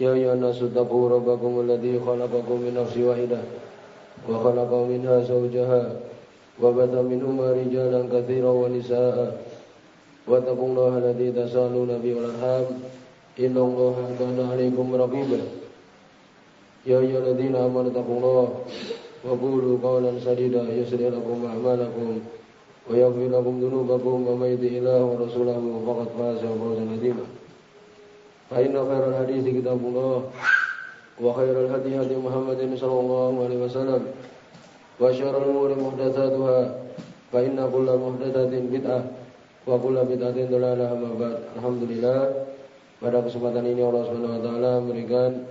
يا أيها الناس اتقوا ربكم الذي خلقكم من نفس واحدة وخلق منها زوجها وبث منهما رجالا كثيرا ونساء واتقوا الله الذي تسالون به والأرحام إن الله كان عليكم رقيبا يا أيها الذين آمنوا اتقوا الله وقولوا قولا سديدا يسر لكم أعمالكم ويغفر لكم ذنوبكم ومن يطع الله ورسوله فقد فاز فوزا عظيما فإن خير الحديث كتاب الله وخير الهدي هدي محمد صلى الله عليه وسلم وشر الأمور محدثاتها فإن كل محدثة بدعة وكل بدعة ضلالة أما بعد الحمد لله pada kesempatan ini Allah Subhanahu wa taala memberikan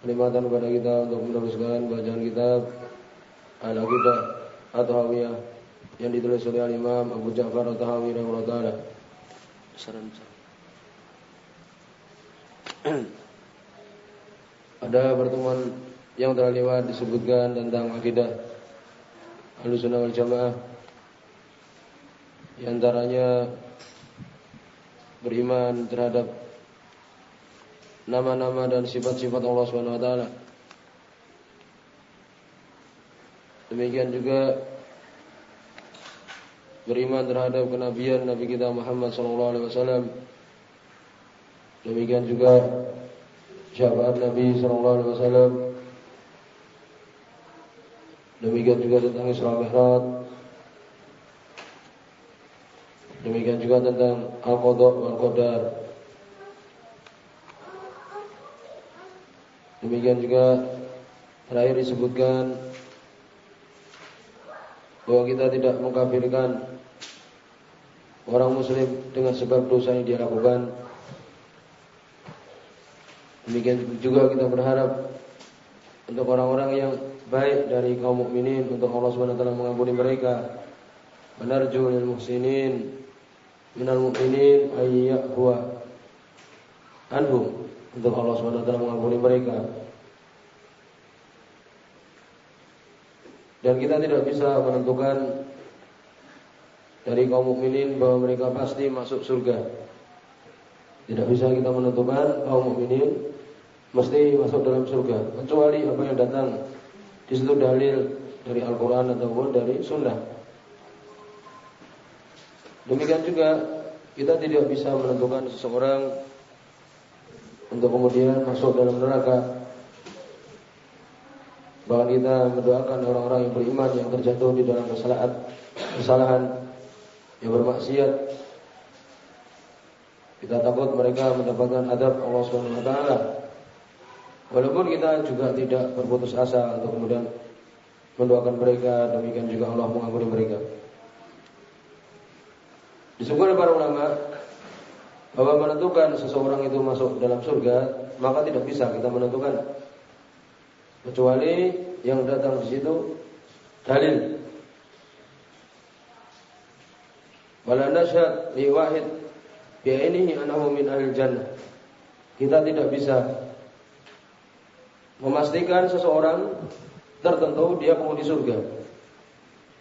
kenikmatan kepada kita untuk meneruskan bacaan kitab Al-Aqidah atau Hawiyah yang ditulis oleh Al Imam Abu Ja'far At-Tahawi rahimahullah taala. Ada pertemuan yang telah lewat disebutkan tentang akidah Ahlussunnah wal Jamaah. Di antaranya beriman terhadap nama-nama dan sifat-sifat Allah Subhanahu wa taala. Demikian juga beriman terhadap kenabian Nabi kita Muhammad sallallahu alaihi wasallam Demikian juga syafaat Nabi sallallahu alaihi wasallam. Demikian juga tentang Isra Mi'raj. Demikian juga tentang Al-Qadha wal Qadar. Demikian juga terakhir disebutkan bahwa kita tidak mengkafirkan orang muslim dengan sebab dosa yang dia lakukan Demikian juga kita berharap untuk orang-orang yang baik dari kaum mukminin untuk Allah Subhanahu wa taala mengampuni mereka. Menarju lil muhsinin minal mu'minin huwa anhum untuk Allah Subhanahu wa mengampuni mereka. Dan kita tidak bisa menentukan dari kaum mukminin bahwa mereka pasti masuk surga. Tidak bisa kita menentukan kaum mukminin mesti masuk dalam surga kecuali apa yang datang di situ dalil dari Al-Qur'an ataupun dari sunnah. Demikian juga kita tidak bisa menentukan seseorang untuk kemudian masuk dalam neraka. Bahkan kita mendoakan orang-orang yang beriman yang terjatuh di dalam kesalahan, kesalahan yang bermaksiat. Kita takut mereka mendapatkan adab Allah Subhanahu wa taala Walaupun kita juga tidak berputus asa untuk kemudian mendoakan mereka, demikian juga Allah mengampuni mereka. Disebutkan para ulama bahwa menentukan seseorang itu masuk dalam surga, maka tidak bisa kita menentukan kecuali yang datang di situ dalil. Wala nasyad li wahid bi ainihi min ahli jannah. Kita tidak bisa memastikan seseorang tertentu dia penghuni surga.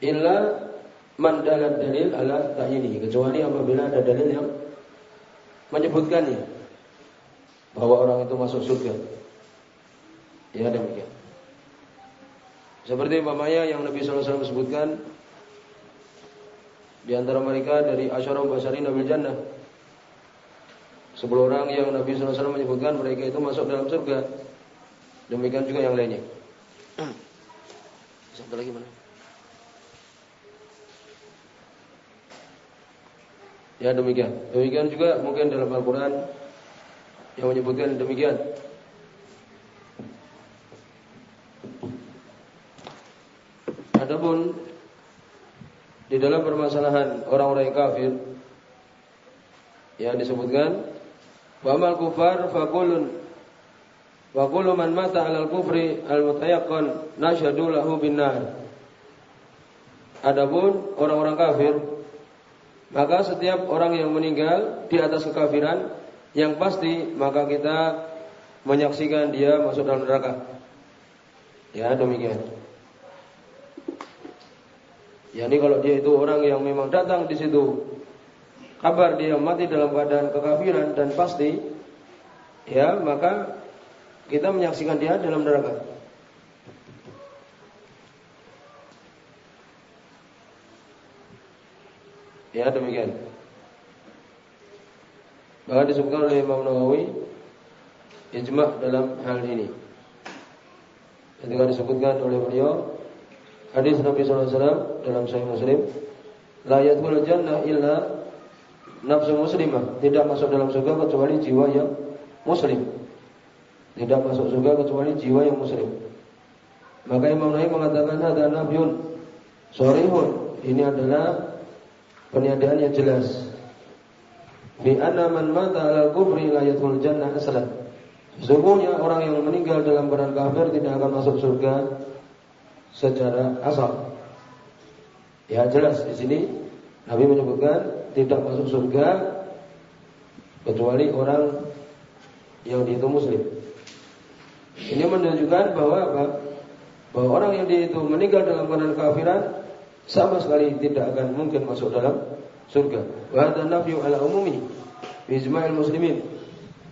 Illa man dalil ala ta'yini kecuali apabila ada dalil yang menyebutkannya bahwa orang itu masuk surga. Ya demikian. Seperti umpamanya yang Nabi SAW sebutkan di antara mereka dari Asyara Basari Nabi Jannah. Sepuluh orang yang Nabi SAW menyebutkan mereka itu masuk dalam surga. Demikian juga yang lainnya. Satu lagi mana? Ya demikian. Demikian juga mungkin dalam Al-Quran yang menyebutkan demikian. Adapun di dalam permasalahan orang-orang yang kafir yang disebutkan wa mal kufar faqulun Wa mata 'alal kufri al-mutayaqqan lahu. Adapun orang-orang kafir maka setiap orang yang meninggal di atas kekafiran yang pasti maka kita menyaksikan dia masuk dalam neraka. Ya, demikian. Ya, ini kalau dia itu orang yang memang datang di situ kabar dia mati dalam keadaan kekafiran dan pasti ya, maka kita menyaksikan dia dalam neraka. Ya demikian. Bahkan disebutkan oleh Imam Nawawi ijma dalam hal ini. Ketika disebutkan oleh beliau hadis Nabi SAW dalam Sahih Muslim, la yadkhulul jannah illa nafsu muslimah, tidak masuk dalam surga kecuali jiwa yang muslim. Tidak masuk surga kecuali jiwa yang muslim. Maka Imam Nawawi mengatakan ada nabiun sorihun. Ini adalah peniadaan yang jelas. Bi anna man mata ala kufri la yadkhul jannah aslan. Sesungguhnya orang yang meninggal dalam keadaan kafir tidak akan masuk surga secara asal. Ya jelas di sini Nabi menyebutkan tidak masuk surga kecuali orang yang dihitung muslim. Ini menunjukkan bahwa apa? Bahwa orang yang dia itu meninggal dalam keadaan kafiran sama sekali tidak akan mungkin masuk dalam surga. Wa hadza ala umumi ijma'il muslimin.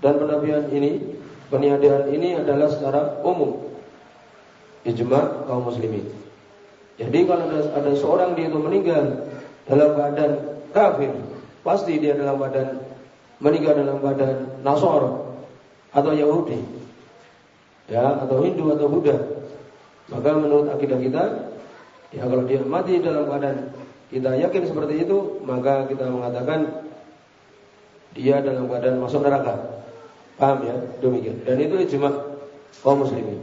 Dan penafian ini, peniadaan ini adalah secara umum ijma' kaum muslimin. Jadi kalau ada, ada seorang dia itu meninggal dalam keadaan kafir, pasti dia dalam keadaan meninggal dalam keadaan Nasor atau Yahudi ya atau Hindu atau Buddha. Maka menurut akidah kita, ya kalau dia mati dalam keadaan kita yakin seperti itu, maka kita mengatakan dia dalam keadaan masuk neraka. Paham ya? Demikian. Dan itu ijma kaum muslimin.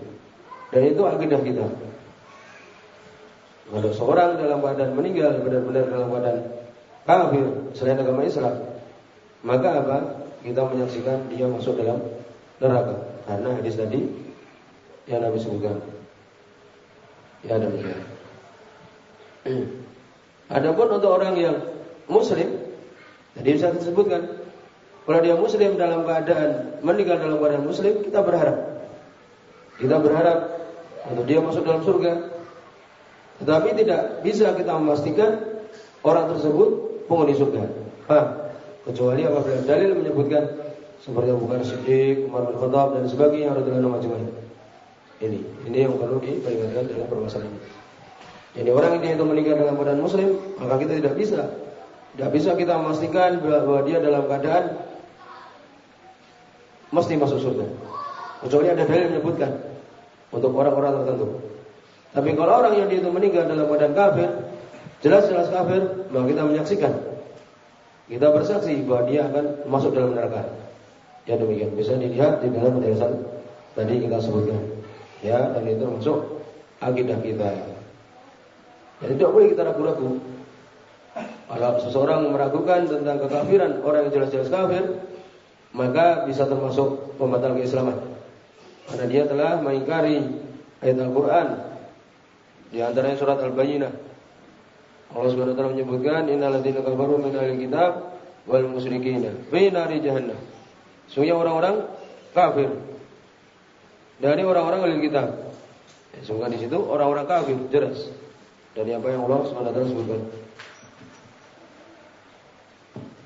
Dan itu akidah kita. Kalau seorang dalam keadaan meninggal benar-benar dalam keadaan kafir selain agama Islam, maka apa? Kita menyaksikan dia masuk dalam neraka. Karena hadis tadi yang Nabi sebutkan. Ya demikian. Adapun untuk orang yang muslim, jadi bisa disebutkan kalau dia muslim dalam keadaan meninggal dalam keadaan muslim, kita berharap. Kita berharap untuk dia masuk dalam surga. Tetapi tidak bisa kita memastikan orang tersebut penghuni surga. Paham? Kecuali apabila dalil menyebutkan seperti Abu Bakar Siddiq, Umar bin Khattab dan sebagainya radhiyallahu anhu ini, ini yang perlu diperingatkan dalam permasalahan ini. Jadi orang yang itu meninggal dalam keadaan muslim, maka kita tidak bisa tidak bisa kita memastikan bahwa dia dalam keadaan mesti masuk surga. Kecuali ada dalil menyebutkan untuk orang-orang tertentu. Tapi kalau orang yang itu meninggal dalam keadaan kafir, jelas-jelas kafir, maka kita menyaksikan. Kita bersaksi bahwa dia akan masuk dalam neraka. Ya demikian bisa dilihat di dalam penjelasan tadi kita sebutkan ya dan itu termasuk akidah kita. Jadi tidak boleh kita ragu-ragu. Kalau seseorang meragukan tentang kekafiran orang yang jelas-jelas kafir, maka bisa termasuk pembatal keislaman. Karena dia telah mengingkari ayat Al-Quran. Di antaranya surat Al-Bayyinah. Allah Subhanahu wa taala menyebutkan innal ladzina kafaru min ahli kitab wal musyrikin fi nari jahannam. Sungguh orang-orang kafir dari orang-orang ahli kitab. Ya, semoga di situ orang-orang kafir jelas dari apa yang Allah SWT sebutkan.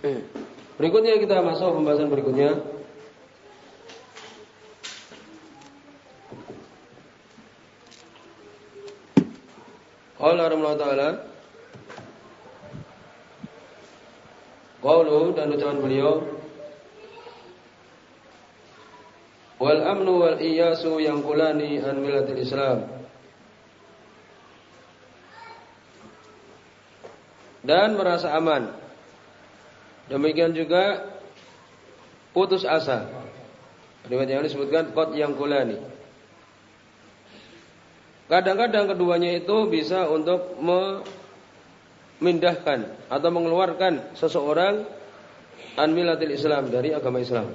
Eh, berikutnya kita masuk pembahasan berikutnya. Allah Rahmat Ta'ala Qauluhu dan ucapan beliau wal amnu wal iyasu yang kulani an milatil Islam. Dan merasa aman. Demikian juga putus asa. Riwayat yang disebutkan kot yang kulani. Kadang-kadang keduanya itu bisa untuk memindahkan atau mengeluarkan seseorang an milatil Islam dari agama Islam.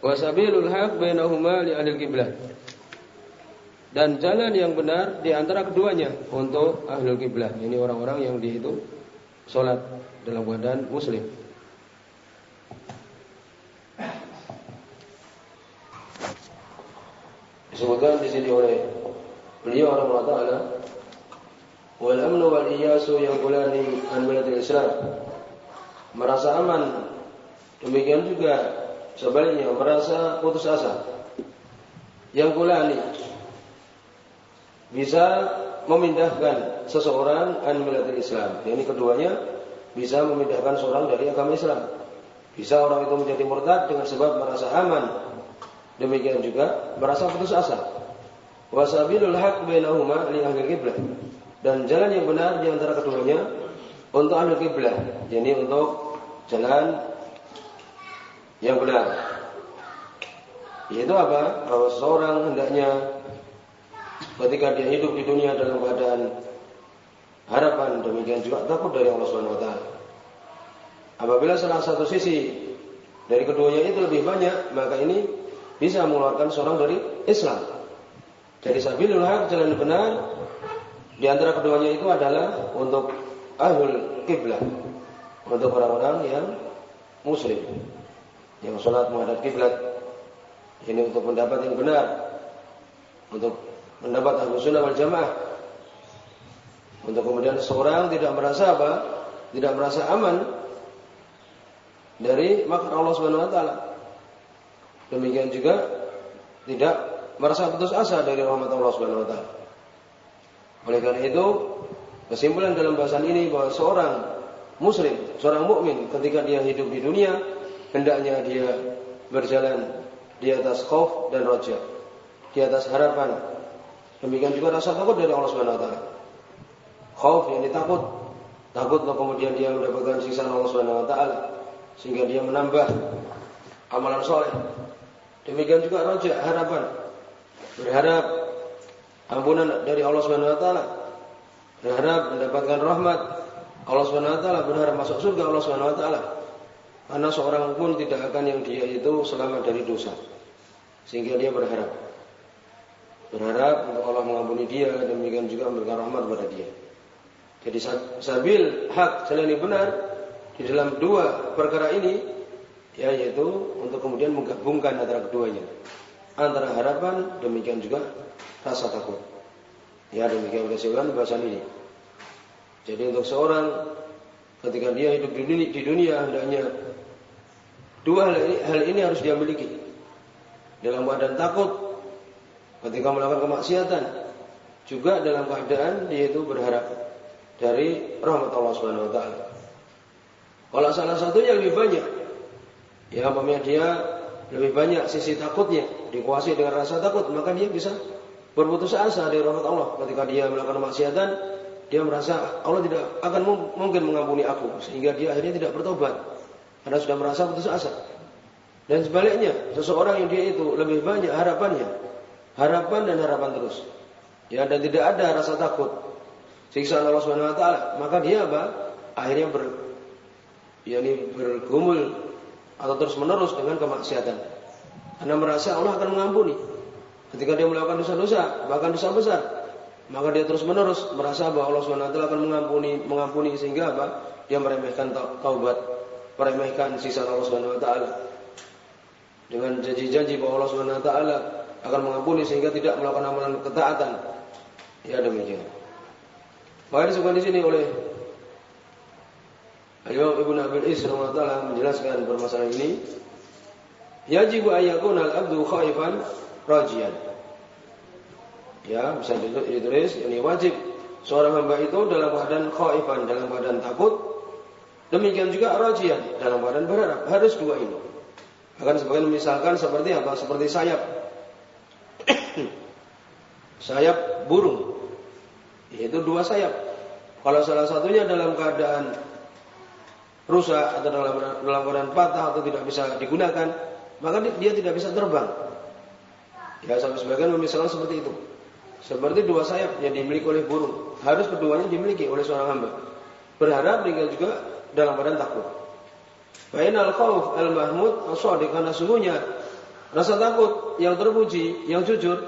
Wasabilul haq bainahuma li ahli kiblat. Dan jalan yang benar di antara keduanya untuk ahli kiblat. Ini orang-orang yang di itu salat dalam keadaan muslim. Disebutkan di sini oleh beliau orang Taala wal amnu wal iyasu yang kulani an Islam merasa aman demikian juga Sebaliknya merasa putus asa. Yang kulani bisa memindahkan seseorang an milatil Islam. Ini keduanya bisa memindahkan seorang dari agama Islam. Bisa orang itu menjadi murtad dengan sebab merasa aman. Demikian juga merasa putus asa. Wasabilul haq bainahuma li ahli kiblah. Dan jalan yang benar di antara keduanya untuk ahli kiblah. Jadi untuk jalan yang benar. Yaitu apa? Bahwa seorang hendaknya ketika dia hidup di dunia dalam keadaan harapan demikian juga takut dari Allah Subhanahu wa. Apabila salah satu sisi dari keduanya itu lebih banyak, maka ini bisa mengeluarkan seorang dari Islam. Jadi sabilul haq jalan benar di antara keduanya itu adalah untuk ahlul kiblah, untuk orang-orang yang muslim yang sholat menghadap kiblat. Ini untuk pendapat yang benar. Untuk pendapat ahlu sunnah wal jamaah. Untuk kemudian seorang tidak merasa apa? Tidak merasa aman dari makar Allah Subhanahu wa taala. Demikian juga tidak merasa putus asa dari rahmat Allah Subhanahu wa taala. Oleh karena itu kesimpulan dalam bahasan ini bahwa seorang muslim seorang mukmin ketika dia hidup di dunia hendaknya dia berjalan di atas khauf dan roja, di atas harapan. Demikian juga rasa takut dari Allah Subhanahu wa taala. Khauf yang takut, takut loh kemudian dia mendapatkan sisa Allah Subhanahu wa taala sehingga dia menambah amalan soleh. Demikian juga roja, harapan. Berharap ampunan dari Allah Subhanahu wa taala. Berharap mendapatkan rahmat Allah Subhanahu wa taala, berharap masuk surga Allah Subhanahu wa taala. Karena seorang pun tidak akan yang dia itu selamat dari dosa. Sehingga dia berharap. Berharap untuk Allah mengampuni dia dan demikian juga memberikan rahmat kepada dia. Jadi sabil hak jalan yang benar di dalam dua perkara ini ya yaitu untuk kemudian menggabungkan antara keduanya. Antara harapan demikian juga rasa takut. Ya demikian kesimpulan bahasan ini. Jadi untuk seorang ketika dia hidup di dunia, di dunia hendaknya Dua hal ini, hal ini harus dia miliki. Dalam keadaan takut ketika melakukan kemaksiatan, juga dalam keadaan dia itu berharap dari rahmat Allah Subhanahu wa taala. Kalau salah satunya lebih banyak, ya umpamanya dia lebih banyak sisi takutnya, dikuasai dengan rasa takut, maka dia bisa berputus asa dari rahmat Allah ketika dia melakukan kemaksiatan, dia merasa Allah tidak akan mungkin mengampuni aku sehingga dia akhirnya tidak bertobat karena sudah merasa putus asa. Dan sebaliknya, seseorang yang dia itu lebih banyak harapannya, harapan dan harapan terus. Ya, dan tidak ada rasa takut siksa Allah Subhanahu wa taala, maka dia apa? Akhirnya ber yakni bergumul atau terus-menerus dengan kemaksiatan. Karena merasa Allah akan mengampuni. Ketika dia melakukan dosa-dosa, bahkan dosa besar, maka dia terus-menerus merasa bahwa Allah Subhanahu wa taala akan mengampuni, mengampuni sehingga apa? Dia meremehkan taubat meremehkan sisa Allah Subhanahu wa taala. Dengan janji-janji bahwa Allah Subhanahu wa taala akan mengampuni sehingga tidak melakukan amalan ketaatan. Ya demikian. Maka disebutkan di sini oleh Imam Ibnu Abil Is taala menjelaskan permasalahan ini. Yajib ayyakun al-abdu khaifan rajian. Ya, bisa ditulis ini wajib seorang hamba itu dalam keadaan khaifan, dalam keadaan takut Demikian juga rojian dalam keadaan berharap harus dua ini. Akan sebagian misalkan seperti apa? Seperti sayap. sayap burung. Yaitu dua sayap. Kalau salah satunya dalam keadaan rusak atau dalam dalam keadaan patah atau tidak bisa digunakan, maka dia tidak bisa terbang. Ya, sampai sebagian memisalkan seperti itu. Seperti dua sayap yang dimiliki oleh burung, harus keduanya dimiliki oleh seorang hamba. Berharap tinggal juga dalam badan takut. Bainal khauf al mahmud shadiq karena sungguhnya Rasa takut yang terpuji, yang jujur,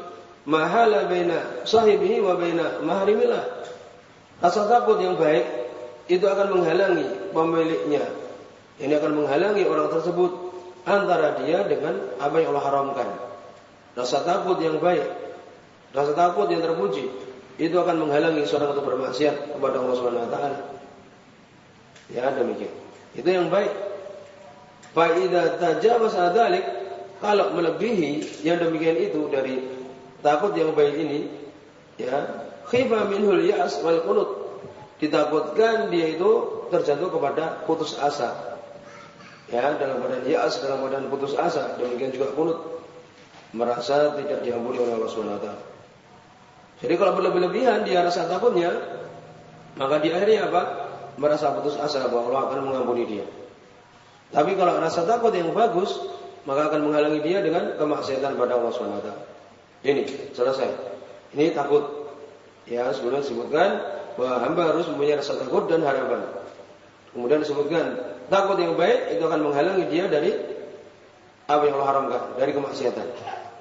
mahala baina sahibihi wa baina mahrimillah. Rasa takut yang baik itu akan menghalangi pemiliknya. Ini akan menghalangi orang tersebut antara dia dengan apa yang Allah haramkan. Rasa takut yang baik, rasa takut yang terpuji itu akan menghalangi seorang untuk bermaksiat kepada Allah Subhanahu wa taala. Ya demikian. Itu yang baik. Faidah tajawaz adalik kalau melebihi yang demikian itu dari takut yang baik ini, ya khifa minhul ya'as wal qunut. Ditakutkan dia itu terjatuh kepada putus asa. Ya, dalam keadaan ya'as, dalam keadaan putus asa, demikian juga kunut. Merasa tidak diampuni oleh Allah Subhanahu. Jadi kalau berlebih-lebihan dia rasa takutnya, maka di akhirnya apa? Merasa putus asa bahwa Allah akan mengampuni dia. Tapi kalau rasa takut yang bagus, maka akan menghalangi dia dengan kemaksiatan pada Allah SWT. Ini selesai. Ini takut. Ya, sebelumnya disebutkan bahwa hamba harus mempunyai rasa takut dan harapan. Kemudian disebutkan takut yang baik itu akan menghalangi dia dari apa yang Allah haramkan, dari kemaksiatan.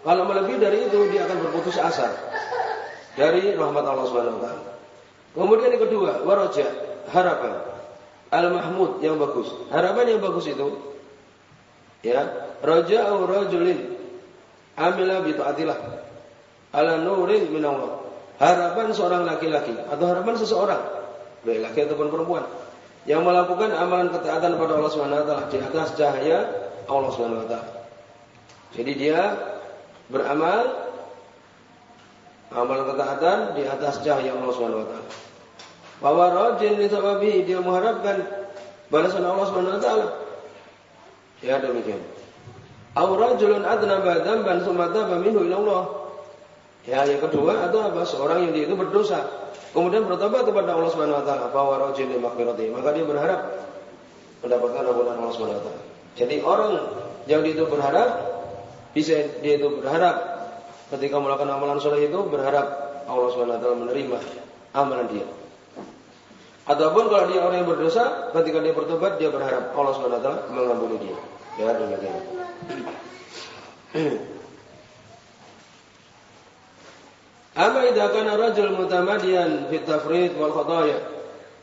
Kalau melebihi dari itu dia akan berputus asa dari rahmat Allah Subhanahu wa taala. Kemudian yang kedua, waraja, harapan. Al-mahmud yang bagus. Harapan yang bagus itu ya, raja'u rajulin amila bi taatillah ala nurin min Allah. Harapan seorang laki-laki atau harapan seseorang, baik laki ataupun perempuan yang melakukan amalan ketaatan pada Allah Subhanahu wa taala di atas cahaya Allah Subhanahu wa taala. Jadi dia beramal amalan ketaatan di atas cahaya Allah Subhanahu wa taala. Bahwa rajin sababi dia mengharapkan balasan Allah Subhanahu wa taala. Ya demikian. Aw rajulun adnaba dzamban tsumma taba minhu ila Allah. Ya, yang kedua atau apa? Seorang yang dia itu berdosa, kemudian bertobat kepada Allah Subhanahu wa taala, bahwa rajin li maghfirati, maka dia berharap mendapatkan ampunan Allah Subhanahu wa taala. Jadi orang yang dia itu berharap bisa dia itu berharap ketika melakukan amalan soleh itu berharap Allah Subhanahu wa taala menerima amalan dia. Ataupun kalau dia orang yang berdosa, ketika dia bertobat dia berharap Allah Subhanahu wa taala mengampuni dia. Ya demikian. Amma idza kana rajul mutamadiyan fi tafrid wal khataya.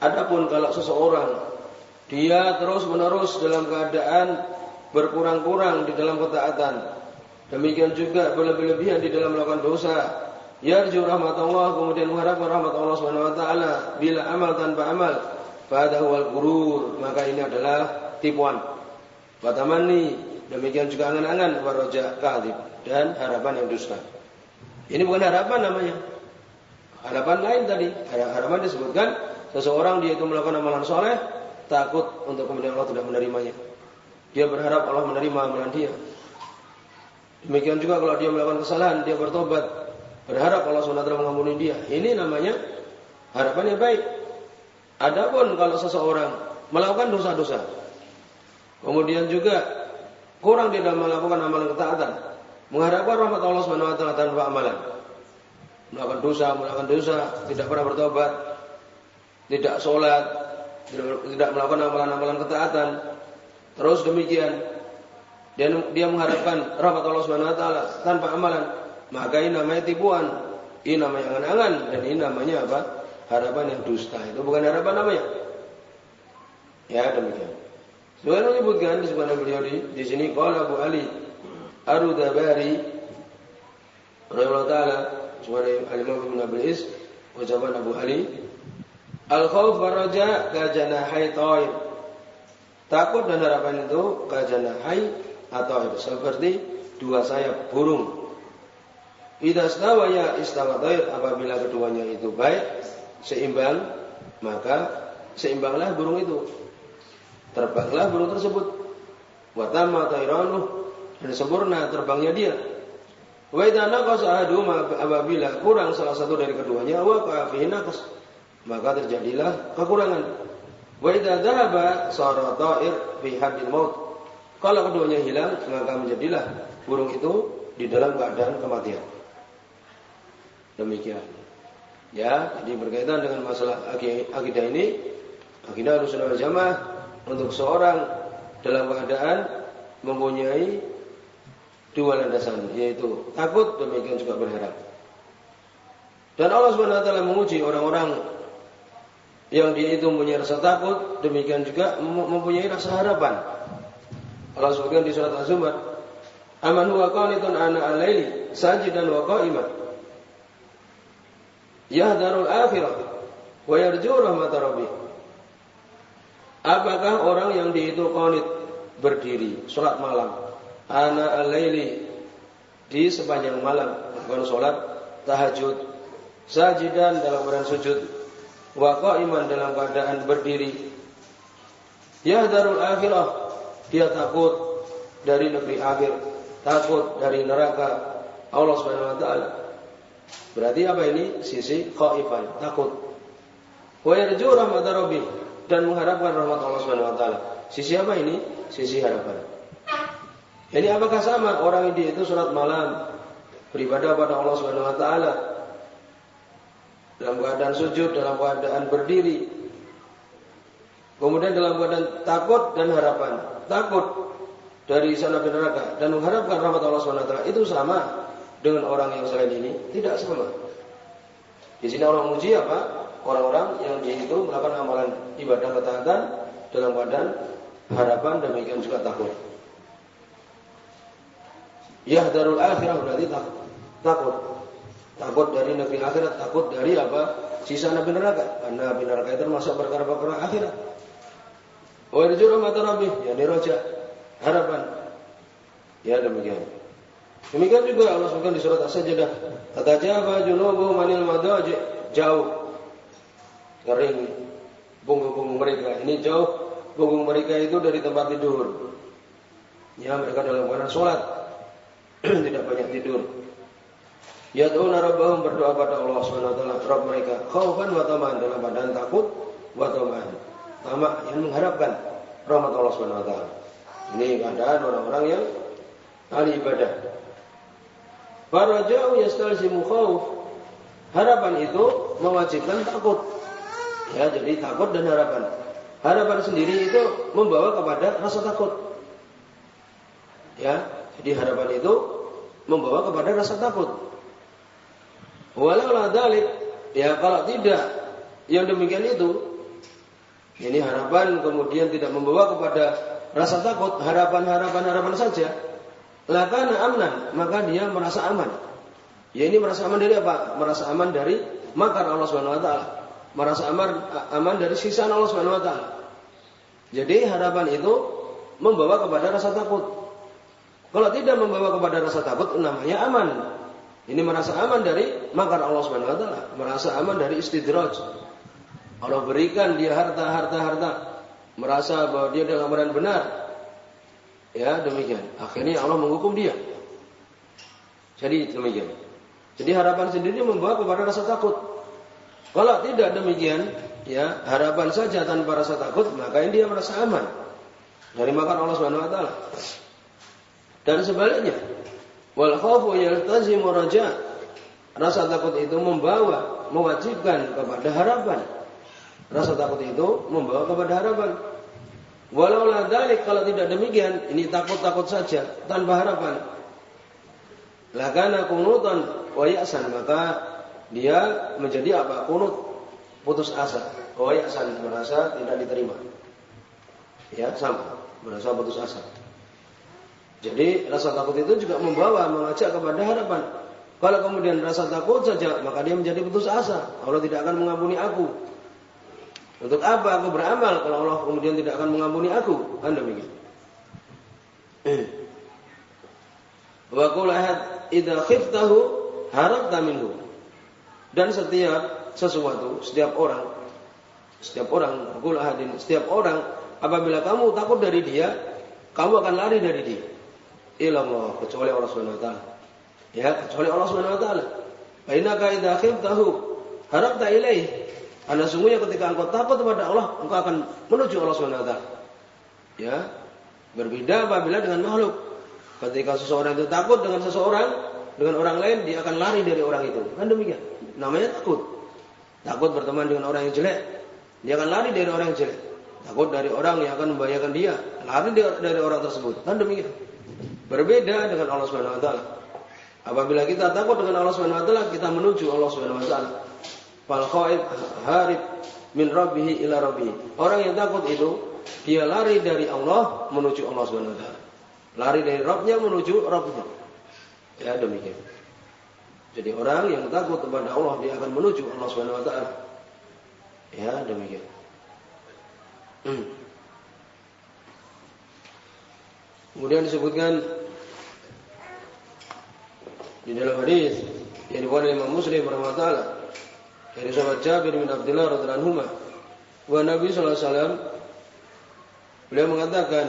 Adapun kalau seseorang dia terus-menerus dalam keadaan berkurang-kurang di dalam ketaatan, demikian juga berlebih-lebihan di dalam melakukan dosa, yarju rahmat kemudian mengharapkan rahmat Allah Subhanahu bila amal tanpa amal pada wal gurur. Maka ini adalah tipuan. Batamani demikian juga angan-angan waraja kadhib dan harapan yang dusta. Ini bukan harapan namanya. Harapan lain tadi harapan disebutkan seseorang dia itu melakukan amalan soleh takut untuk kemudian Allah tidak menerimanya. Dia berharap Allah menerima amalan dia. Demikian juga kalau dia melakukan kesalahan dia bertobat berharap Allah SWT mengampuni dia. Ini namanya harapan yang baik. Adapun kalau seseorang melakukan dosa-dosa, kemudian juga kurang dalam melakukan amalan ketaatan, mengharapkan rahmat Allah SWT tanpa amalan, melakukan dosa, melakukan dosa, tidak pernah bertobat, tidak sholat, tidak melakukan amalan-amalan ketaatan, terus demikian, dia, dia mengharapkan rahmat Allah SWT tanpa amalan, maka ini namanya tipuan. Ini namanya angan-angan dan ini namanya apa? Harapan yang dusta. Itu bukan harapan namanya. Ya demikian. Sebenarnya menyebutkan sebenarnya beliau di, di sini kalau Abu Ali Arudabari Allah taala sebenarnya Al-Imam Ibnu Abil Is ucapan Abu Ali Al khauf waraja kajanahai ta'ir. Takut dan harapan itu kajanahai atau seperti dua sayap burung Idza stawaya istawa apabila keduanya itu baik, seimbang, maka seimbanglah burung itu. Terbanglah burung tersebut. Wa tamma tairanuh dan sempurna terbangnya dia. Wa idza naqasa apabila kurang salah satu dari keduanya wa fihi naqas, maka terjadilah kekurangan. Wa idza dhahaba sara ta'ir fi hadil maut. Kalau keduanya hilang, maka menjadilah burung itu di dalam keadaan kematian. Demikian. Ya, jadi berkaitan dengan masalah akidah ini, akidah Rasulullah wal Jamaah untuk seorang dalam keadaan mempunyai dua landasan yaitu takut demikian juga berharap. Dan Allah Subhanahu wa taala menguji orang-orang yang dia itu mempunyai rasa takut, demikian juga mempunyai rasa harapan. Allah sebutkan di surat Az-Zumar, "Aman huwa qanitun ana al-laili sajidan wa qa'iman." Yahdarul akhirah wa yarju rahmat rabbih. Apakah orang yang dia itu qanit berdiri salat malam ana al-laili di sepanjang malam bukan salat tahajud sajidan dalam keadaan sujud wa qa'iman dalam keadaan berdiri. Ya darul akhirah, dia takut dari negeri akhir, takut dari neraka Allah Subhanahu wa taala. Berarti apa ini? Sisi khaifan, takut. Wa yarju rahmat rabbih dan mengharapkan rahmat Allah Subhanahu wa taala. Sisi apa ini? Sisi harapan. Ini apakah sama orang ini itu salat malam beribadah pada Allah Subhanahu wa taala dalam keadaan sujud, dalam keadaan berdiri. Kemudian dalam keadaan takut dan harapan. Takut dari sana ke neraka dan mengharapkan rahmat Allah SWT itu sama dengan orang yang selain ini? Tidak sama. Di sini orang muji apa? Orang-orang yang dia itu melakukan amalan ibadah ketaatan dalam keadaan harapan demikian juga takut. Yahdarul akhirah berarti takut. Takut. Takut dari negeri akhirat, takut dari apa? Sisa nabi neraka. Karena nabi neraka itu termasuk perkara-perkara akhirat. Wa yarju rahmatan rabbih, ya roja harapan. Ya demikian. Demikian juga Allah sebutkan di surat As-Sajdah, kata Jaba junubu manil madaji jauh kering punggung-punggung mereka. Ini jauh punggung mereka itu dari tempat tidur. Ya mereka dalam keadaan sholat tidak banyak tidur. Yad'una rabbahum berdoa pada Allah Subhanahu wa taala, Rabb mereka khaufan wa tamaan dalam badan takut wa tamaan. Tamak yang mengharapkan rahmat Allah Subhanahu wa taala. Ini keadaan orang-orang yang ahli ibadah. Faraja'u yastalzimu khauf. Harapan itu mewajibkan takut. Ya, jadi takut dan harapan. Harapan sendiri itu membawa kepada rasa takut. Ya, jadi harapan itu membawa kepada rasa takut. Walau dalik, ya kalau tidak yang demikian itu, ini harapan kemudian tidak membawa kepada rasa takut, harapan-harapan harapan saja, lakana amnan, maka dia merasa aman. Ya ini merasa aman dari apa? Merasa aman dari makar Allah Subhanahu wa taala. Merasa aman aman dari sisa Allah Subhanahu wa taala. Jadi harapan itu membawa kepada rasa takut. Kalau tidak membawa kepada rasa takut namanya aman. Ini merasa aman dari makar Allah Subhanahu wa taala, merasa aman dari istidraj. Allah berikan dia harta, harta, harta, merasa bahwa dia dalam keadaan benar. Ya, demikian. Akhirnya Allah menghukum dia. Jadi demikian. Jadi harapan sendiri membawa kepada rasa takut. Kalau tidak demikian, ya harapan saja tanpa rasa takut, maka dia merasa aman dari makar Allah Subhanahu wa taala. Dan sebaliknya, Wal khawfu yaltazimu raja. Rasa takut itu membawa, mewajibkan kepada harapan. Rasa takut itu membawa kepada harapan. Walau dalik kalau tidak demikian, ini takut-takut saja tanpa harapan. Lakana kunutan wa ya'san maka dia menjadi apa? Kunut putus asa. Wa ya'san merasa tidak diterima. Ya, sama, merasa putus asa. Jadi rasa takut itu juga membawa mengajak kepada harapan. Kalau kemudian rasa takut saja, maka dia menjadi putus asa. Allah tidak akan mengampuni aku. Untuk apa aku beramal kalau Allah kemudian tidak akan mengampuni aku? Kan demikian. Wa qul ahad idza khiftahu harabta minhu. Dan setiap sesuatu, setiap orang, setiap orang, qul ahadin, setiap orang apabila kamu takut dari dia, kamu akan lari dari dia ilallah kecuali Allah Subhanahu wa taala. Ya, kecuali Allah Subhanahu wa taala. Fa innaka idza khiftahu harabta ilaih. Karena sungguhnya ketika engkau takut kepada Allah, engkau akan menuju Allah taala. Ya. Berbeda apabila dengan makhluk. Ketika seseorang itu takut dengan seseorang, dengan orang lain, dia akan lari dari orang itu. Kan demikian. Namanya takut. Takut berteman dengan orang yang jelek, dia akan lari dari orang yang jelek. Takut dari orang yang akan membahayakan dia, lari dari orang tersebut. Kan demikian. Berbeda dengan Allah taala. Apabila kita takut dengan Allah taala, kita menuju Allah taala. Fal khaif harib min rabbih ila rabbih. Orang yang takut itu dia lari dari Allah menuju Allah Subhanahu wa taala. Lari dari Rabbnya menuju Rabbnya. Ya demikian. Jadi orang yang takut kepada Allah dia akan menuju Allah Subhanahu wa taala. Ya demikian. Hmm. Kemudian disebutkan di dalam hadis yang dibuat oleh Imam Muslim rahimahullah dari sahabat Jabir bin Abdullah radhiyallahu anhu bahwa Nabi sallallahu alaihi wasallam beliau mengatakan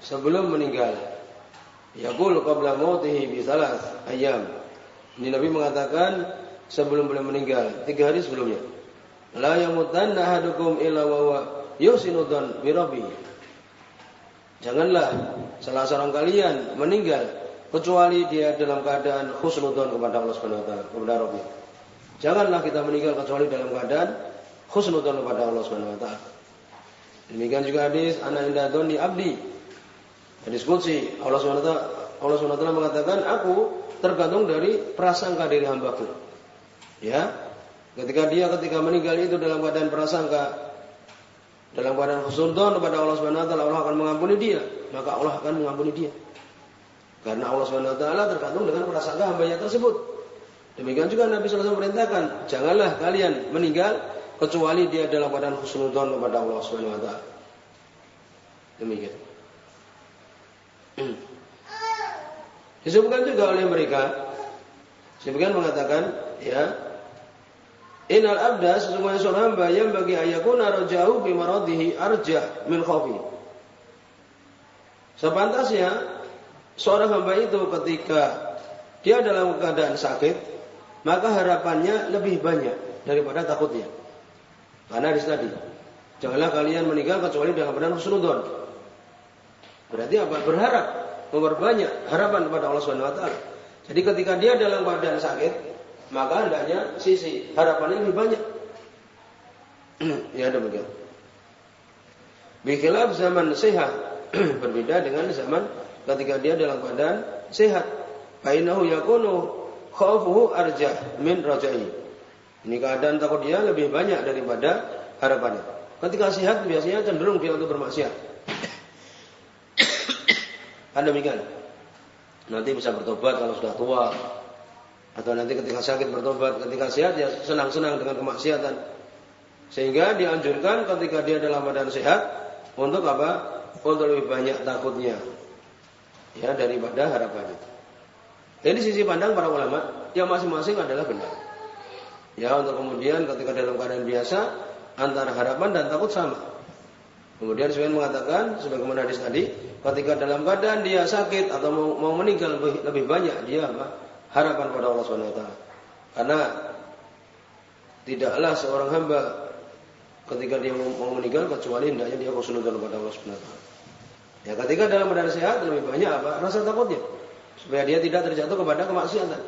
sebelum meninggal yaqul qabla mautihi bi thalath ayyam. Ini Nabi mengatakan sebelum beliau meninggal tiga hari sebelumnya la yamutanna ahadukum illa wa huwa yusinu bi Janganlah salah seorang kalian meninggal kecuali dia dalam keadaan khusnudon kepada Allah Subhanahu wa taala, kepada Rabbnya. Janganlah kita meninggal kecuali dalam keadaan khusnudon kepada Allah Subhanahu wa taala. Demikian juga hadis ana inda dhanni abdi. Hadis qudsi Allah Subhanahu wa Allah Subhanahu wa mengatakan aku tergantung dari prasangka dari hambaku. Ya. Ketika dia ketika meninggal itu dalam keadaan prasangka dalam keadaan khusnudon kepada Allah Subhanahu wa Allah akan mengampuni dia, maka Allah akan mengampuni dia. Karena Allah Subhanahu wa taala tergantung dengan prasangka hambanya tersebut. Demikian juga Nabi SAW merintahkan, janganlah kalian meninggal kecuali dia dalam keadaan khusnudon kepada Allah Subhanahu wa taala. Demikian. Disebutkan juga oleh mereka, sebagian mengatakan, ya, Inal abda sesungguhnya seorang hamba yang bagi ayakuna rojahu bimaradihi arjah min khofi. Sepantasnya seorang hamba itu ketika dia dalam keadaan sakit, maka harapannya lebih banyak daripada takutnya. Karena di tadi, janganlah kalian meninggal kecuali dalam keadaan husnudon. Berarti apa? Berharap, memperbanyak harapan kepada Allah Subhanahu wa taala. Jadi ketika dia dalam keadaan sakit, maka hendaknya sisi harapannya lebih banyak. ya demikian. Bikhilaf zaman sehat berbeda dengan zaman ketika dia dalam keadaan sehat. Bainahu yakunu khawfuhu arjah min rajai. Ini keadaan takut dia lebih banyak daripada harapannya. Ketika sehat biasanya cenderung dia untuk bermaksiat. kan demikian. Nanti bisa bertobat kalau sudah tua, atau nanti ketika sakit bertobat, ketika sehat ya senang-senang dengan kemaksiatan. Sehingga dianjurkan ketika dia dalam badan sehat untuk apa? Untuk lebih banyak takutnya. Ya daripada harapannya. Jadi sisi pandang para ulama yang masing-masing adalah benar. Ya untuk kemudian ketika dalam keadaan biasa antara harapan dan takut sama. Kemudian sebagian mengatakan sebagaimana hadis tadi, ketika dalam keadaan dia sakit atau mau, mau meninggal lebih, lebih banyak dia apa? harapan pada Allah Subhanahu wa taala. Karena tidaklah seorang hamba ketika dia mau meninggal kecuali hendaknya dia khusnudzon kepada Allah Subhanahu wa taala. Ya ketika dalam keadaan sehat lebih banyak apa? Rasa takutnya supaya dia tidak terjatuh kepada kemaksiatan.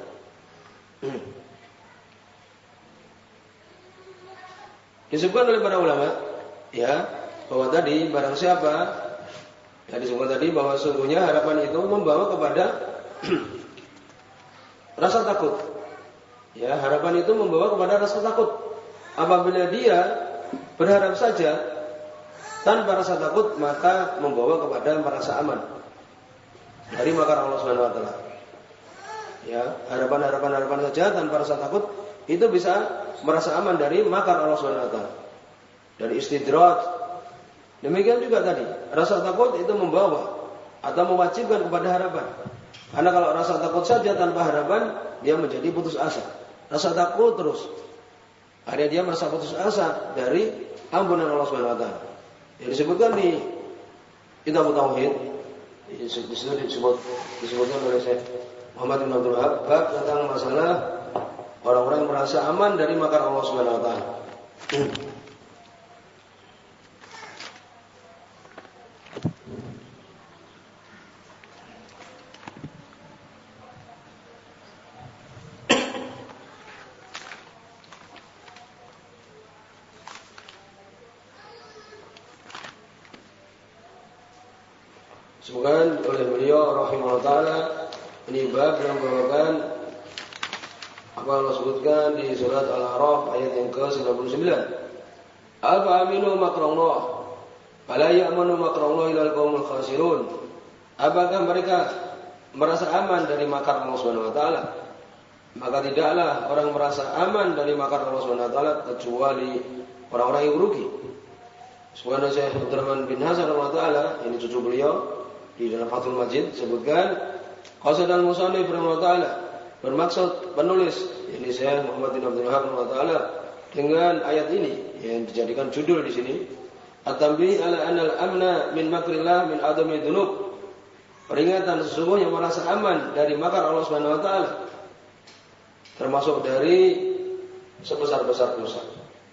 Disebutkan oleh para ulama ya bahwa tadi barang siapa ya disebutkan tadi bahwa sungguhnya harapan itu membawa kepada rasa takut. Ya, harapan itu membawa kepada rasa takut. Apabila dia berharap saja tanpa rasa takut, maka membawa kepada merasa aman dari makar Allah Subhanahu wa taala. Ya, harapan-harapan harapan saja tanpa rasa takut itu bisa merasa aman dari makar Allah Subhanahu wa taala. Dari istidrat. Demikian juga tadi, rasa takut itu membawa atau mewajibkan kepada harapan. Karena kalau rasa takut saja tanpa harapan, dia menjadi putus asa. Rasa takut terus. Ada dia merasa putus asa dari ampunan Allah Subhanahu wa taala. Yang disebutkan di Kitab Tauhid di situ disebut disebutkan oleh saya Muhammad bin Abdul Wahab tentang masalah orang-orang yang merasa aman dari makar Allah Subhanahu wa taala. Apa Allah sebutkan di surat Al-A'raf ayat yang ke-99. Apa aminu makrallah? Fala ya'manu makrallah ila al-qaumul khasirun. Apakah mereka merasa aman dari makar Allah Subhanahu wa taala? Maka tidaklah orang merasa aman dari makar Allah Subhanahu wa taala kecuali orang-orang yang rugi. Subhanahu Syekh Abdurrahman bin Hasan Allah taala ini cucu beliau di dalam Fathul Majid sebutkan qasad al-musannif rahimahullah taala bermaksud penulis ini saya Muhammad bin Abdul Wahab taala dengan ayat ini yang dijadikan judul di sini at-tanbih ala anal amna min makrillah min adami dzunub peringatan sesungguhnya merasa aman dari makar Allah Subhanahu wa taala termasuk dari sebesar-besar dosa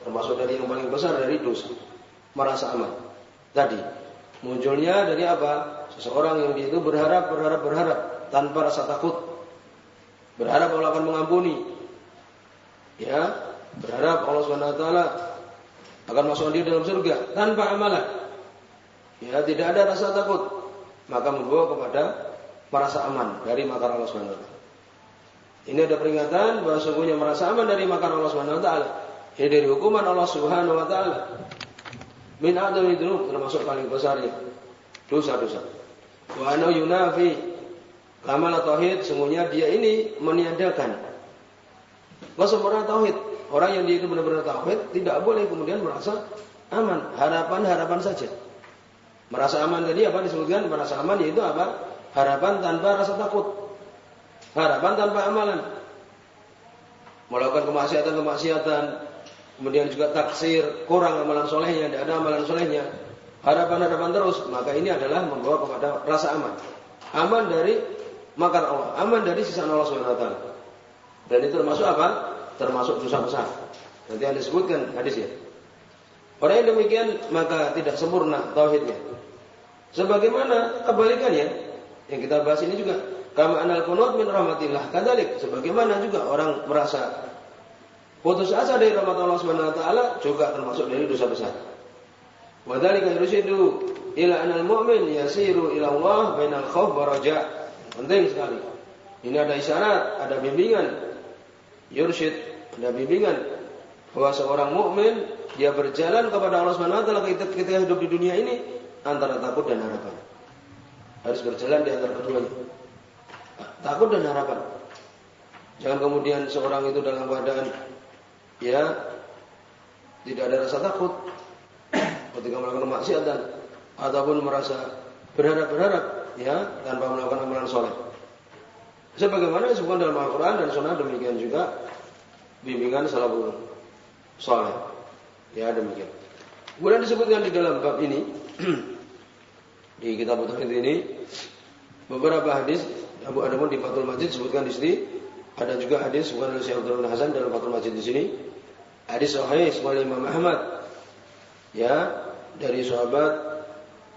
termasuk dari yang paling besar dari dosa merasa aman. Tadi munculnya dari apa? Seseorang yang itu berharap, berharap, berharap tanpa rasa takut. Berharap Allah akan mengampuni. Ya, berharap Allah Subhanahu wa taala akan masuk dia dalam surga tanpa amalan. Ya, tidak ada rasa takut. Maka membawa kepada merasa aman dari makar Allah Subhanahu wa taala. Ini ada peringatan bahwa sungguhnya merasa aman dari makar Allah Subhanahu wa taala. Ini dari hukuman Allah Subhanahu wa taala. Min termasuk paling besarnya dosa-dosa. Wa ana yunafi kamal tauhid semuanya dia ini meniadakan kesempurnaan tauhid. Orang yang dia itu benar-benar tauhid tidak boleh kemudian merasa aman, harapan-harapan saja. Merasa aman tadi apa disebutkan? Merasa aman yaitu apa? Harapan tanpa rasa takut. Harapan tanpa amalan. Melakukan kemaksiatan-kemaksiatan, kemudian juga taksir, kurang amalan solehnya, tidak ada amalan solehnya, harapan-harapan terus, maka ini adalah membawa kepada rasa aman. Aman dari makar Allah, aman dari sisa Allah SWT. Dan itu termasuk apa? Termasuk dosa besar. Nanti yang disebutkan hadis ya. Orang yang demikian maka tidak sempurna tauhidnya. Sebagaimana kebalikannya yang kita bahas ini juga kama anal kunut min rahmatillah kadalik sebagaimana juga orang merasa Putus asa dari rahmat Allah Subhanahu wa taala juga termasuk dari dosa besar. Wa yursidu ila anal mu'min yasiru ila Allah bainal khauf wa raja. Penting sekali. Ini ada isyarat, ada bimbingan. Yursyid, ada bimbingan bahwa seorang mukmin dia berjalan kepada Allah Subhanahu wa taala ketika hidup di dunia ini antara takut dan harapan. Harus berjalan di antara keduanya. Takut dan harapan. Jangan kemudian seorang itu dalam keadaan ya tidak ada rasa takut ketika melakukan maksiatan ataupun merasa berharap-berharap ya tanpa melakukan amalan soleh. Sebagaimana disebutkan dalam Al-Quran dan Sunnah demikian juga bimbingan salafun soleh. Ya demikian. Kemudian disebutkan di dalam bab ini di kitab Tauhid ini beberapa hadis Abu Adamun di Fathul Majid disebutkan di sini ada juga hadis bukan oleh Syekh Abdul Hasan dalam Fathul Majid di sini. Hadis sahih oleh Imam Ahmad. Ya, dari sahabat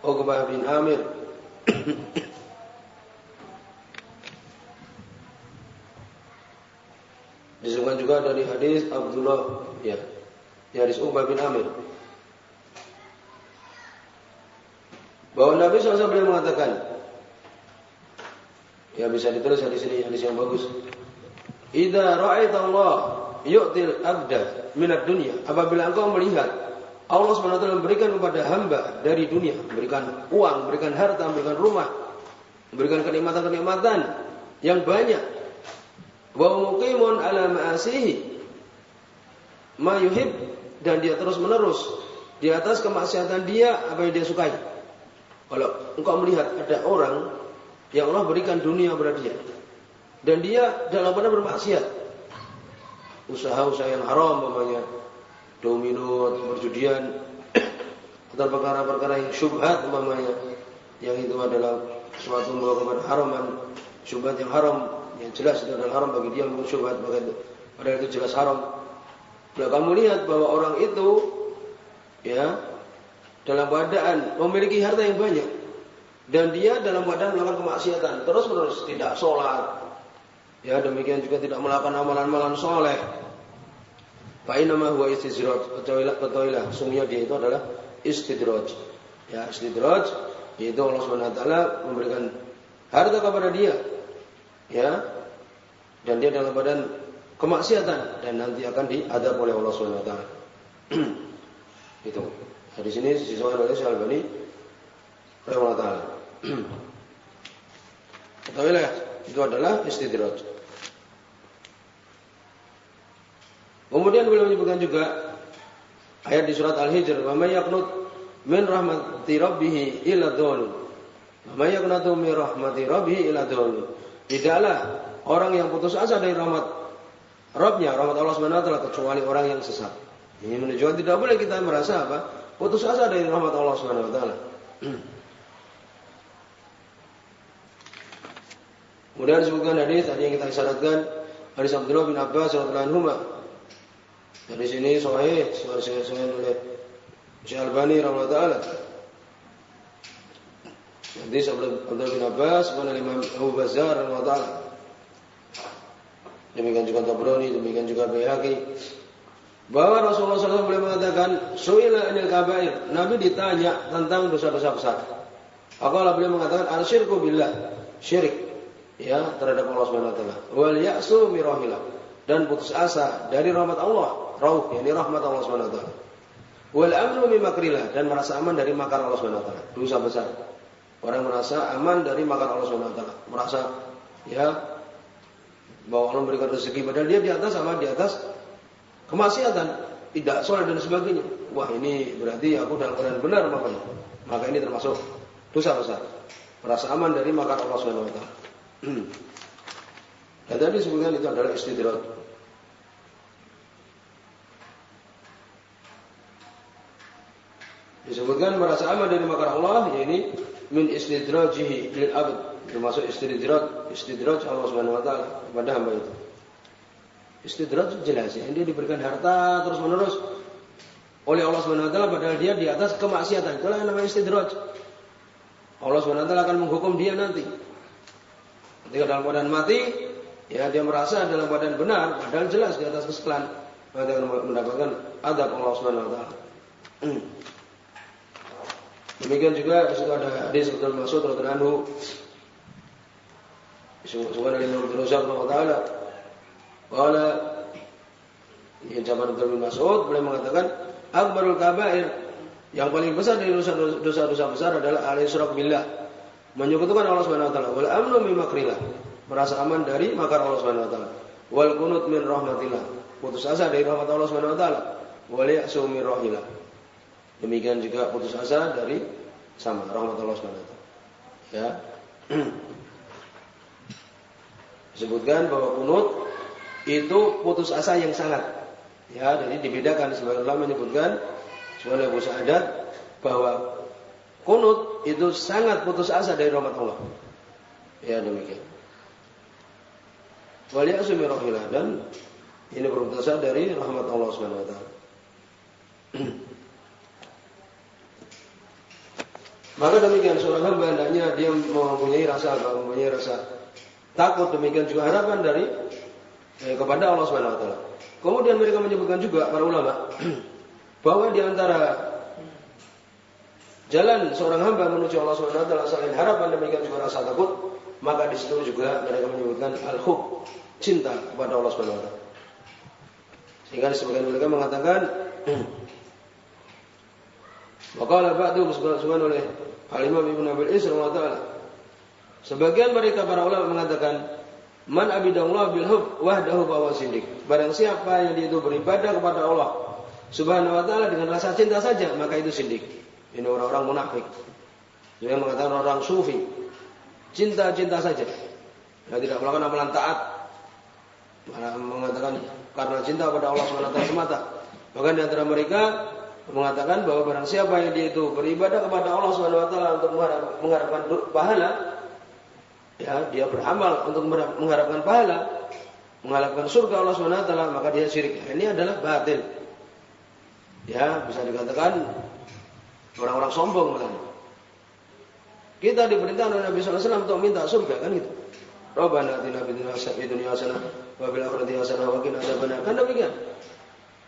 Uqbah bin Amir. Disebutkan juga dari hadis Abdullah ya. Ya hadis Uqbah bin Amir. Bahwa Nabi SAW mengatakan Ya bisa ditulis hadis ini hadis yang bagus. Idza ra'aita Allah yu'til abda minad dunya. Apabila engkau melihat Allah SWT memberikan kepada hamba dari dunia, memberikan uang, memberikan harta, memberikan rumah, memberikan kenikmatan-kenikmatan yang banyak. Wa muqimun ala ma'asihi ma yuhib dan dia terus menerus di atas kemaksiatan dia apa yang dia sukai. Kalau engkau melihat ada orang yang Allah berikan dunia kepada dia, dan dia dalam benar bermaksiat. Usaha-usaha yang haram umpamanya domino, perjudian atau perkara-perkara yang syubhat umpamanya yang itu adalah suatu membawa kepada haraman syubhat yang haram yang jelas itu adalah haram bagi dia yang syubhat padahal itu jelas haram. Bila kamu lihat bahwa orang itu ya dalam keadaan memiliki harta yang banyak dan dia dalam keadaan melakukan kemaksiatan terus menerus tidak sholat Ya demikian juga tidak melakukan amalan-amalan soleh. Fa'inama huwa istidraj. Ketahuilah, ketahuilah. Sungguhnya dia itu adalah istidraj. Ya istidraj yaitu Allah Subhanahu wa taala memberikan harta kepada dia ya dan dia dalam badan kemaksiatan dan nanti akan diadab oleh Allah Subhanahu wa taala. itu. Nah, di sini sesuai oleh Syekh Albani rahimahullah taala. Ketahuilah itu adalah istidraj. Kemudian beliau menyebutkan juga ayat di surat Al-Hijr, "Wa may yaqnut min rahmati rabbih illa dhallun." Wa may yaqnatu min rahmati rabbih illa. Tidaklah orang yang putus asa dari rahmat Rabbnya, rahmat Allah Subhanahu wa taala kecuali orang yang sesat. Ini menunjukkan tidak boleh kita merasa apa? Putus asa dari rahmat Allah Subhanahu wa taala. Kemudian disebutkan hadis tadi yang kita isyaratkan hadis Abdullah bin Abbas radhiyallahu anhu dari sini sahih, sahih oleh Syekh Albani rahimahullah taala. Hadis Abdullah bin Abbas kepada Imam Abu Bazar rahimahullah taala. Demikian juga Tabrani, demikian juga Baihaqi. Bahwa Rasulullah SAW boleh mengatakan, Su'ila anil kabair. Nabi ditanya tentang dosa-dosa besar. Akalah beliau mengatakan, Al-syirku billah. Syirik. Ya, terhadap Allah SWT. Wal ya'su mirahillah. Dan putus asa dari rahmat Allah rauh yakni rahmat Allah Subhanahu wa taala. Wal amnu makrillah dan merasa aman dari makar Allah Subhanahu wa. Dosa besar. Orang merasa aman dari makar Allah Subhanahu. Merasa ya bahwa Allah memberikan rezeki padahal dia di atas sama di atas kemaksiatan, tidak sholat dan sebagainya. Wah ini berarti aku dalam keadaan benar makanya. Maka ini termasuk dosa besar. Merasa aman dari makar Allah Subhanahu wa taala. Dan tadi sebutkan itu adalah istidrat. Disebutkan merasa aman dari makar Allah yakni min istidrajihi lil abd termasuk istidraj istidraj Allah Subhanahu wa taala kepada hamba itu. Istidraj jelas ya, dia diberikan harta terus menerus oleh Allah Subhanahu wa taala padahal dia di atas kemaksiatan. Itulah yang namanya istidraj. Allah Subhanahu wa taala akan menghukum dia nanti. Ketika dalam keadaan mati, ya dia merasa dalam keadaan benar padahal jelas di atas akan mendapatkan adab Allah Subhanahu wa taala. Demikian juga di ada hadis Abdul Mas'ud radhiyallahu anhu. Disebutkan oleh Imam Razak taala. Qala ini zaman Abdul Mas'ud boleh mengatakan akbarul kabair yang paling besar dari dosa-dosa besar adalah al-isyraq billah. Menyekutukan Allah Subhanahu wa taala. Wal amnu min makrillah. Merasa aman dari makar Allah Subhanahu wa taala. Wal qunut min rahmatillah. Putus asa dari rahmat Allah Subhanahu wa taala. Wal ya'su min Demikian juga putus asa dari sama rahmat Allah SWT. Ya. Disebutkan bahwa kunut itu putus asa yang sangat. Ya, jadi dibedakan sebagian ulama menyebutkan sebagai Abu Sa'adat bahwa kunut itu sangat putus asa dari rahmat Allah. Ya, demikian. Waliyasumi dan ini berputus asa dari rahmat Allah Subhanahu wa taala. Maka demikian seorang hamba hendaknya dia mempunyai rasa apa? Mempunyai rasa takut demikian juga harapan dari eh, kepada Allah Subhanahu wa taala. Kemudian mereka menyebutkan juga para ulama bahwa di antara jalan seorang hamba menuju Allah Subhanahu wa taala selain harapan demikian juga rasa takut, maka di situ juga mereka menyebutkan al-hub, cinta kepada Allah Subhanahu wa taala. Sehingga sebagian mereka mengatakan Waqala ba'du disebutkan oleh Al-Imam Ibnu Abil Isra wa ta'ala. Sebagian mereka para ulama mengatakan Man abidallah bil hub wahdahu bawa sindik. Barang siapa yang dia itu beribadah kepada Allah Subhanahu wa taala dengan rasa cinta saja, maka itu sindik. Ini orang-orang munafik. Yang mengatakan orang sufi. Cinta-cinta saja. Yang tidak melakukan amalan taat. Mengatakan karena cinta kepada Allah taala semata. Bahkan di antara mereka mengatakan bahwa barang siapa yang dia itu beribadah kepada Allah Subhanahu wa taala untuk mengharapkan pahala ya dia beramal untuk mengharapkan pahala mengharapkan surga Allah Subhanahu wa taala maka dia syirik. Ini adalah batil. Ya bisa dikatakan orang-orang sombong misalnya. Kita diperintahkan oleh Nabi SAW untuk minta surga kan itu Rabbana atina fid dunya hasanah wa fil akhirati hasanah wa qina adzabannar kan demikian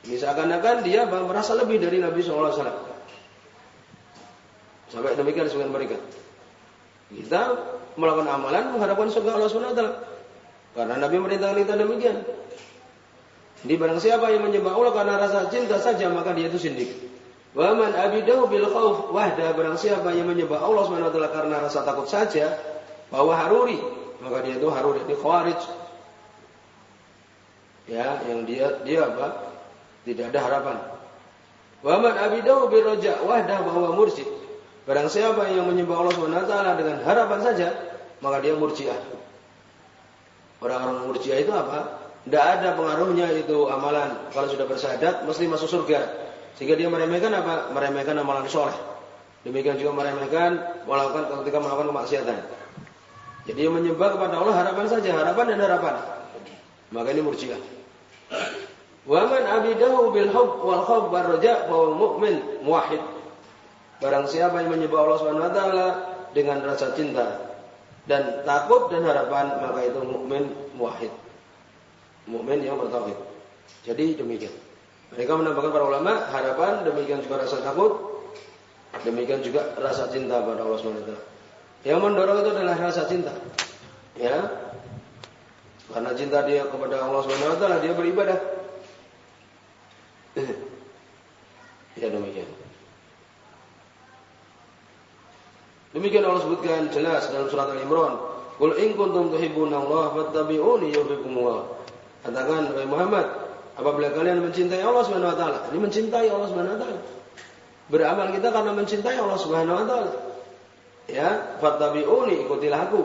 ini seakan-akan dia merasa lebih dari Nabi SAW. Sampai demikian sebagian mereka. Kita melakukan amalan mengharapkan surga Allah SWT. Karena Nabi merintahkan kita demikian. Jadi barang siapa yang menyembah Allah karena rasa cinta saja maka dia itu sindik. Wa man abidahu bil khauf wahda barang siapa yang menyembah Allah SWT karena rasa takut saja bahwa haruri maka dia itu haruri di khawarij. Ya, yang dia dia apa? Tidak ada harapan. Wa man abidahu bil raja wahda bahwa mursyid Barang siapa yang menyembah Allah SWT dengan harapan saja, maka dia murjiah. Orang-orang murjiah itu apa? Tidak ada pengaruhnya itu amalan. Kalau sudah bersahadat, mesti masuk surga. Sehingga dia meremehkan apa? Meremehkan amalan soleh. Demikian juga meremehkan melakukan ketika melakukan kemaksiatan. Jadi menyembah kepada Allah harapan saja, harapan dan harapan. Maka ini murjiah. Waman abidahu bil hub wal khawf war bahwa mu'min muwahhid. Barang siapa yang menyembah Allah Subhanahu wa taala dengan rasa cinta dan takut dan harapan, maka itu mukmin muwahhid. Mukmin yang bertauhid. Jadi demikian. Mereka menambahkan para ulama harapan, demikian juga rasa takut, demikian juga rasa cinta pada Allah Subhanahu wa taala. Yang mendorong itu adalah rasa cinta. Ya. Karena cinta dia kepada Allah Subhanahu wa taala, dia beribadah. Ya demikian. Demikian Allah sebutkan jelas dalam surat Al-Imran. Qul in kuntum Allah fattabi'uni yuhibbukumullah. Katakan wahai Muhammad, apabila kalian mencintai Allah Subhanahu wa taala, ini mencintai Allah Subhanahu wa taala. Beramal kita karena mencintai Allah Subhanahu wa taala. Ya, fattabi'uni ikutilah aku.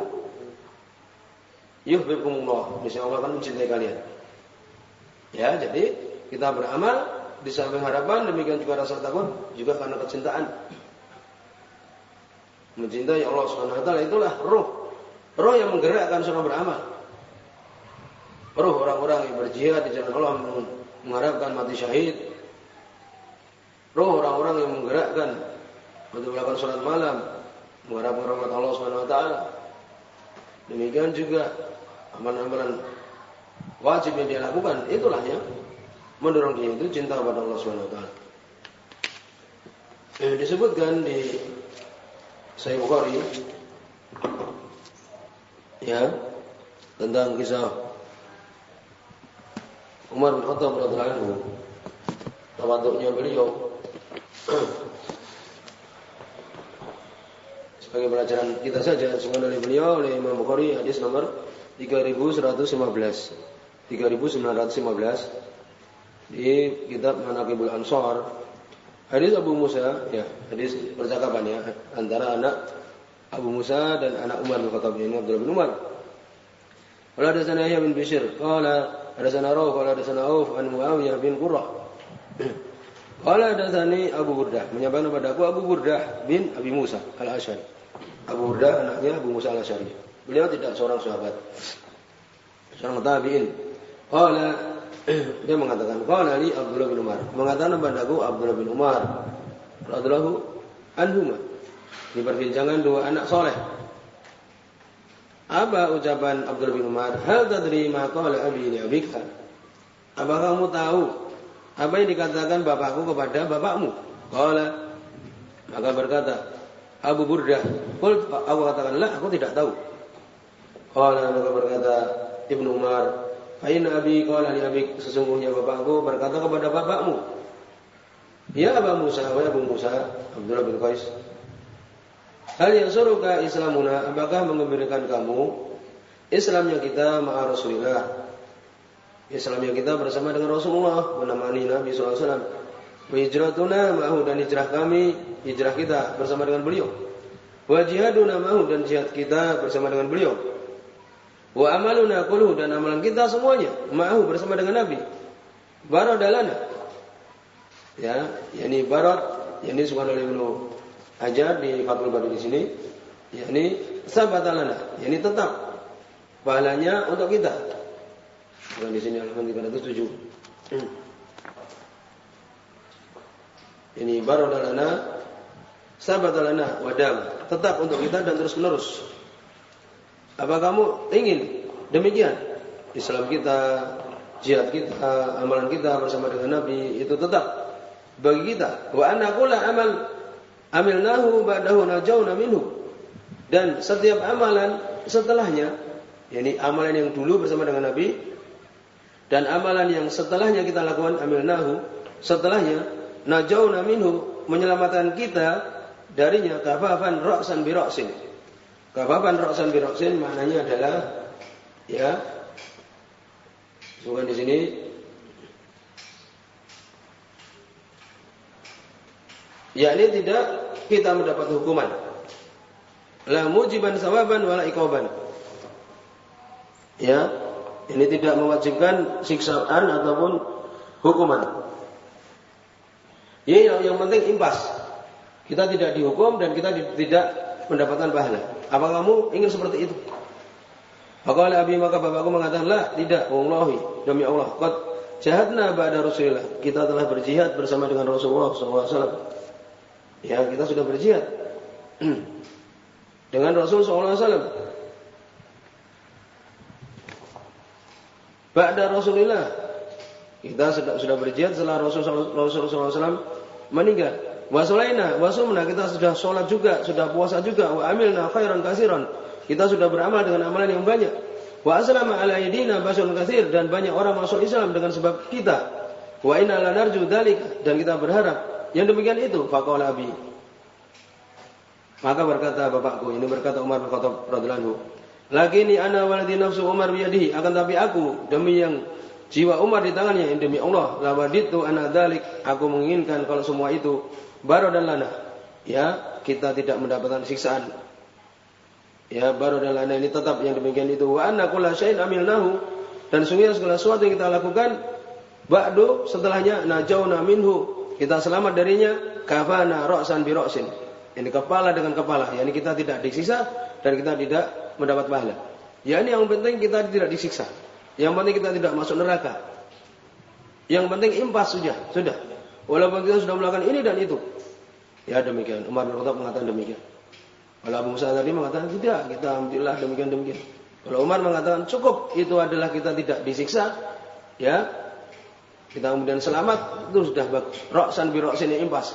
Yuhibbukumullah. Niscaya Allah akan mencintai kalian. Ya, jadi kita beramal di samping harapan demikian juga rasa takut juga karena kecintaan Mencintai Allah Subhanahu wa taala itulah roh. Roh yang menggerakkan seorang beramal. Roh orang-orang yang berjihad di jalan Allah mengharapkan mati syahid. Roh orang-orang yang menggerakkan untuk melakukan sholat malam, mengharapkan rahmat Allah Subhanahu wa taala. Demikian juga amalan-amalan wajib yang dia lakukan, itulah yang mendorong dia itu cinta kepada Allah Subhanahu wa taala. Eh, disebutkan di Sahih Bukhari ya tentang kisah Umar bin Khattab radhiyallahu anhu. Tawaduknya beliau sebagai pelajaran kita saja semua dari beliau oleh Imam Bukhari hadis nomor 3115 3915 di kitab Manaqibul Ansar Hadis Abu Musa, ya, hadis percakapan ya antara anak Abu Musa dan anak Umar bin Khattab ini Abdullah bin Umar. Qala hadatsana Yahya bin Bishr, qala hadatsana Rawh, qala hadatsana Auf an Muawiyah bin Qurrah. Qala hadatsani Abu Burdah, menyampaikan kepada aku Abu Burdah bin Abi Musa Al-Asy'ari. Abu Burdah anaknya Abu Musa Al-Asy'ari. Beliau tidak seorang sahabat. Seorang tabi'in. Qala dia mengatakan qala ali Abdullah bin Umar. Mengatakan padaku Abdullah bin Umar radhiyallahu anhuma. Di perbincangan dua anak soleh. Apa ucapan Abdullah bin Umar? Hal tadri ma qala abi li abika. Apakah kamu tahu apa yang dikatakan bapakku kepada bapakmu? Qala. Maka berkata Abu Burdah. Qul aku katakan lah aku tidak tahu. Qala maka berkata Ibnu Umar Aina abi qala li sesungguhnya bapakku berkata kepada bapakmu Ya Abu Musa wa Abu Musa Abdullah bin Qais Hal yang suruhka Islamuna? Apakah mengembirakan kamu? Islamnya kita ma'a Rasulullah Islamnya kita bersama dengan Rasulullah menemani Nabi SAW Hijratuna ma'hu dan hijrah kami Hijrah kita bersama dengan beliau. Wajihaduna dan jihad kita bersama dengan beliau Wa amaluna kulluh dan amalan kita semuanya ma'ahu bersama dengan Nabi. Baradalana. Ya, yakni barat yakni sukan oleh Ibnu Hajar di Fathul Bari di sini, yakni sabatalana, yakni tetap pahalanya untuk kita. Bukan di sini halaman 307. Hmm. Ini baradalana sabatalana wadam, tetap untuk kita dan terus menerus. Apa kamu ingin demikian? Islam kita, jihad kita, amalan kita bersama dengan Nabi itu tetap bagi kita. Wa anakula amal amilnahu ba'dahu najawna minhu. Dan setiap amalan setelahnya, yakni amalan yang dulu bersama dengan Nabi dan amalan yang setelahnya kita lakukan amilnahu, setelahnya najawna minhu menyelamatkan kita darinya kafafan ra'san bi ra'sin. Kafafan ra'san bi ra'sin maknanya adalah ya bukan di sini yakni tidak kita mendapat hukuman. La mujiban sawaban wala iqaban. Ya, ini tidak mewajibkan siksaan ataupun hukuman. Ya, yang, yang penting impas. Kita tidak dihukum dan kita tidak mendapatkan pahala. Apa kamu ingin seperti itu? Maka oleh Abi maka bapakku mengatakan, lah tidak, wallahi, demi Allah, qad jahadna ba'da Rasulillah. Kita telah berjihad bersama dengan Rasulullah SAW. Ya, kita sudah berjihad dengan Rasul SAW. Ba'da Rasulullah kita sudah sudah berjihad setelah Rasul SAW meninggal. Wasulaina, wasumna kita sudah sholat juga, sudah puasa juga. Wa amilna khairan kasiran. Kita sudah beramal dengan amalan yang banyak. Wa aslama ala yadina basun kasir dan banyak orang masuk Islam dengan sebab kita. Wa inna lanarju dalik dan kita berharap yang demikian itu faqala abi. Maka berkata bapakku, ini berkata Umar bin Khattab radhiyallahu anhu, "Lakini ana waladi nafsu Umar biyadihi, akan tapi aku demi yang jiwa Umar di tangannya, demi Allah, la waditu ana dalik, aku menginginkan kalau semua itu baru dan lana. Ya, kita tidak mendapatkan siksaan. Ya, baru dan lana ini tetap yang demikian itu. Wa anna kulla syai'in amilnahu dan sungguhnya segala sesuatu yang kita lakukan ba'du setelahnya najauna minhu kita selamat darinya kafana ra'san bi. Ini kepala dengan kepala, yakni kita tidak disiksa dan kita tidak mendapat pahala. Ya ini yang penting kita tidak disiksa. Yang penting kita tidak masuk neraka. Yang penting impas sudah, sudah. Walaupun kita sudah melakukan ini dan itu. Ya demikian. Umar bin Khattab mengatakan demikian. Kalau Abu Musa tadi mengatakan tidak, kita alhamdulillah demikian demikian. Kalau Umar mengatakan cukup, itu adalah kita tidak disiksa, ya kita kemudian selamat itu sudah bagus. Roksan bi roksin impas.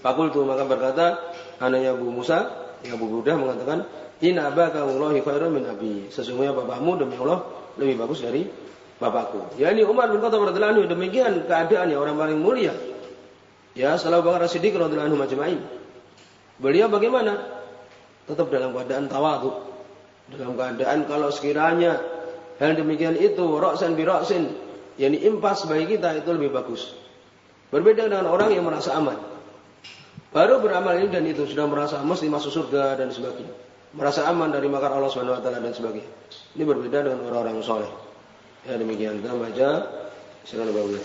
Fakultu maka berkata anaknya Abu Musa, yang Abu Burdah mengatakan, Inna abaka Allahi khairun min abi. Sesungguhnya bapakmu demi Allah lebih bagus dari bapakku. Ya ini Umar bin Khattab radhiyallahu anhu demikian keadaannya orang paling mulia. Ya, setelah Bakar Siddiq radhiyallahu anhu majma'in. Beliau bagaimana? Tetap dalam keadaan tawadu. Dalam keadaan kalau sekiranya hal demikian itu roksan bi roksin yakni impas bagi kita itu lebih bagus. Berbeda dengan orang yang merasa aman. Baru beramal ini dan itu sudah merasa mesti masuk surga dan sebagainya. Merasa aman dari makar Allah Subhanahu wa taala dan sebagainya. Ini berbeda dengan orang-orang soleh. Ya demikian kita baca silakan Bapak.